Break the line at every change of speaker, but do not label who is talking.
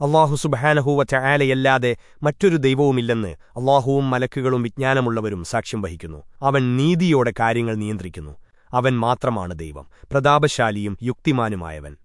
അള്ളാഹു സുബഹാനഹൂവറ്റ ആലയല്ലാതെ മറ്റൊരു ദൈവവുമില്ലെന്ന് അള്ളാഹുവും മലക്കുകളും വിജ്ഞാനമുള്ളവരും സാക്ഷ്യം വഹിക്കുന്നു. അവൻ നീതിയോടെ കാര്യങ്ങൾ നിയന്ത്രിക്കുന്നു. അവൻ മാത്രമാണ് ദൈവം. പ്രതാപശാലിയും യുക്തിമാനുമായവൻ.